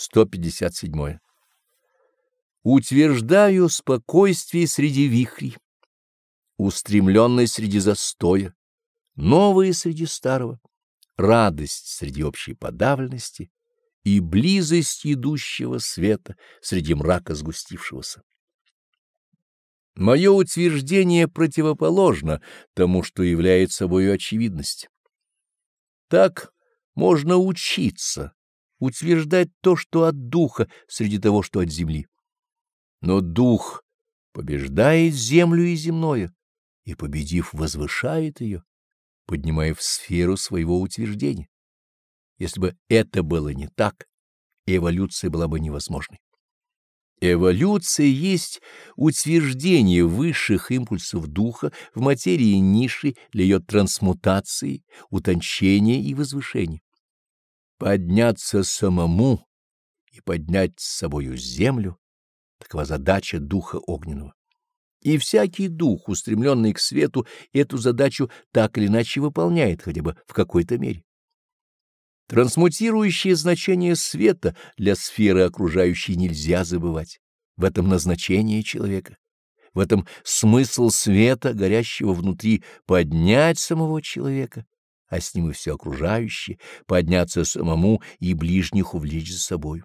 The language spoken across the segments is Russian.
157. Утверждаю спокойствие среди вихрей, устремленность среди застоя, новое среди старого, радость среди общей подавленности и близость идущего света среди мрака сгустившегося. Мое утверждение противоположно тому, что является собой очевидность. Так можно учиться, утверждать то, что от духа, среди того, что от земли. Но дух побеждает землю и земное, и, победив, возвышает ее, поднимая в сферу своего утверждения. Если бы это было не так, эволюция была бы невозможной. Эволюция есть утверждение высших импульсов духа в материи ниши для ее трансмутации, утончения и возвышения. Подняться самому и поднять с собою землю — такова задача духа огненного. И всякий дух, устремленный к свету, эту задачу так или иначе выполняет, хотя бы в какой-то мере. Трансмутирующее значение света для сферы окружающей нельзя забывать. В этом назначение человека. В этом смысл света, горящего внутри, поднять самого человека, а с ним и все окружающее, подняться самому и ближних увлечь за собой.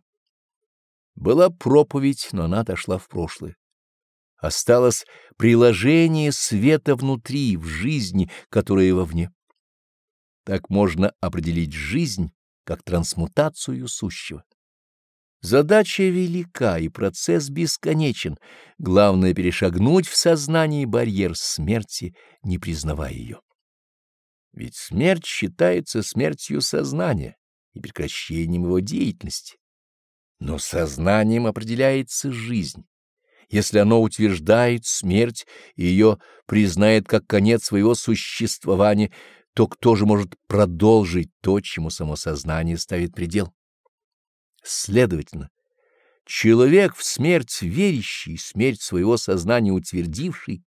Была проповедь, но она отошла в прошлое. Осталось приложение света внутри, в жизни, которая вовне. Так можно определить жизнь как трансмутацию сущего. Задача велика и процесс бесконечен. Главное — перешагнуть в сознании барьер смерти, не признавая ее. Ведь смерть считается смертью сознания и прекращением его деятельности. Но сознанием определяется жизнь. Если оно утверждает смерть и ее признает как конец своего существования, то кто же может продолжить то, чему само сознание ставит предел? Следовательно, человек в смерть верящий, смерть своего сознания утвердивший,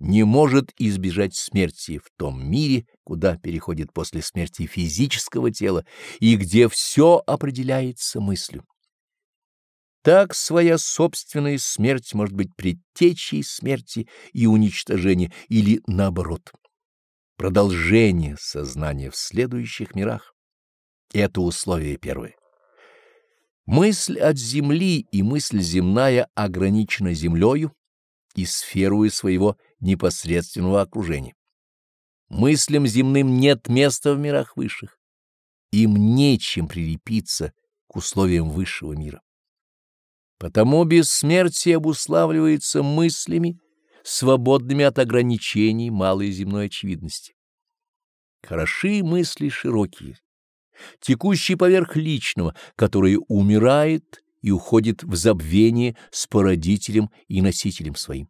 не может избежать смерти в том мире, куда переходит после смерти физического тела и где все определяется мыслью. Так своя собственная смерть может быть предтечей смерти и уничтожения или наоборот продолжение сознания в следующих мирах. Это условие первое. Мысль от земли и мысль земная ограничена землею и сферой своего непосредственного окружения. Мыслям земным нет места в мирах высших. Им нечем прилепиться к условиям высшего мира. Потому бессмертие обуславливается мыслями, свободными от ограничений малой земной очевидности. Хороши мысли широкие, текущие поверх личного, которое умирает и уходит в забвение с породителем и носителем своим.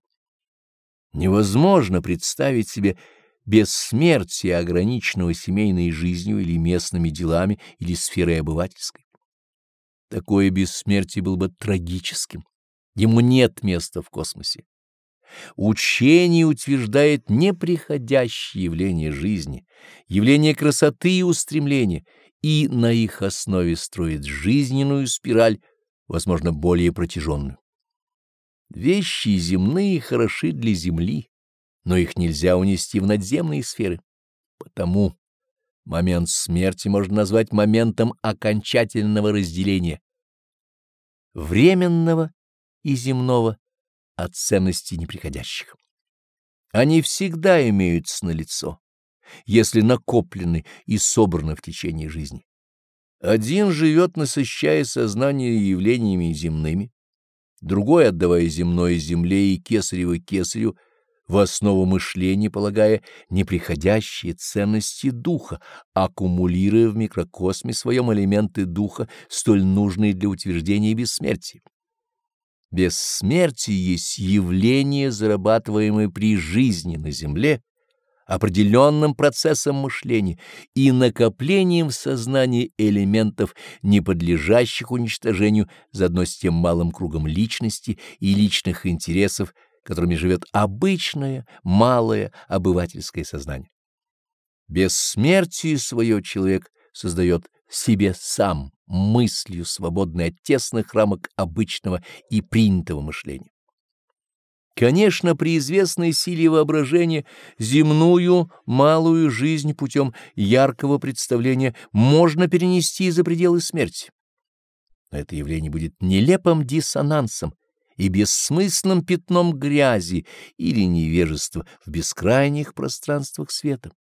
Невозможно представить себе бессмертие, ограниченного семейной жизнью или местными делами или сферой обывательской. Такое бессмертие было бы трагическим. Ему нет места в космосе. Учение утверждает неприходящие явления жизни, явления красоты и устремления, и на их основе строит жизненную спираль, возможно, более протяженную. Вещи земные хороши для земли, но их нельзя унести в надземные сферы. Потому момент смерти можно назвать моментом окончательного разделения временного и земного от ценностей неприходящих. Они всегда имеются на лицо, если накоплены и собраны в течение жизни. Один живет, насыщая сознание явлениями земными, другой, отдавая земное земле и кесарево кесарю, в основу мышления полагая неприходящие ценности духа, аккумулируя в микрокосме своем элементы духа, столь нужные для утверждения бессмертия. Бессмертие есть явление, зарабатываемое при жизни на земле, определенным процессом мышления и накоплением в сознании элементов, не подлежащих уничтожению, заодно с тем малым кругом личности и личных интересов, которыми живет обычное, малое, обывательское сознание. Бессмертие свое человек создает себе сам мыслью, свободной от тесных рамок обычного и принятого мышления. Конечно, при известной силе воображения земную малую жизнь путем яркого представления можно перенести за пределы смерти. Но это явление будет нелепым диссонансом и бессмысленным пятном грязи или невежества в бескрайних пространствах света.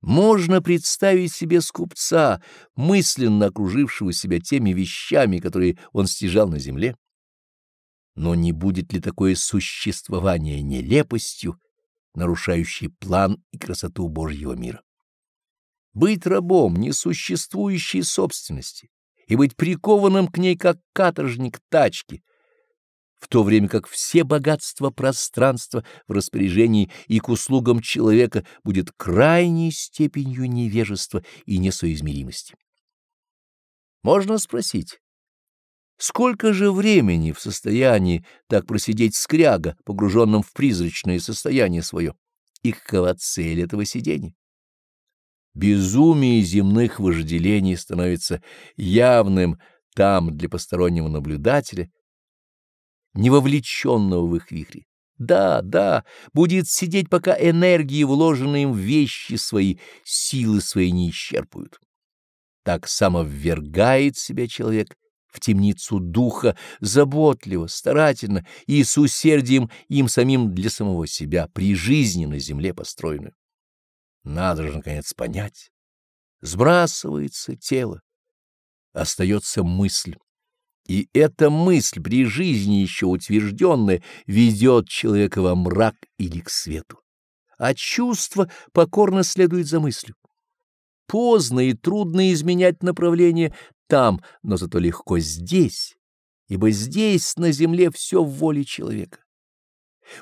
Можно представить себе скупца, мысленно окружившего себя теми вещами, которые он стяжал на земле. Но не будет ли такое существование нелепостью, нарушающей план и красоту Божьего мира? Быть рабом несуществующей собственности и быть прикованным к ней как каторжник тачки — в то время как все богатства пространства в распоряжении и к услугам человека будет крайней степенью невежества и несоизмеримости. Можно спросить, сколько же времени в состоянии так просидеть скряга, погруженным в призрачное состояние свое, и какова цель этого сидения? Безумие земных вожделений становится явным там для постороннего наблюдателя, не вовлеченного в их вихри. Да, да, будет сидеть, пока энергии, вложенные им в вещи свои, силы свои не исчерпают. Так самоввергает себя человек в темницу духа, заботливо, старательно и с усердием им самим для самого себя, при жизни на земле построенную. Надо же, наконец, понять. Сбрасывается тело, остается мысль. И эта мысль при жизни еще утвержденная ведет человека во мрак или к свету, а чувство покорно следует за мыслью. Поздно и трудно изменять направление там, но зато легко здесь, ибо здесь, на земле, все в воле человека.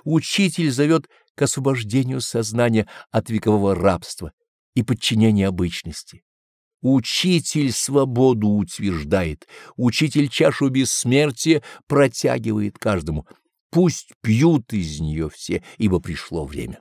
Учитель зовет к освобождению сознания от векового рабства и подчинения обычности. Учитель свободу утверждает, учитель чашу бессмертия протягивает каждому. Пусть пьют из нее все, ибо пришло время.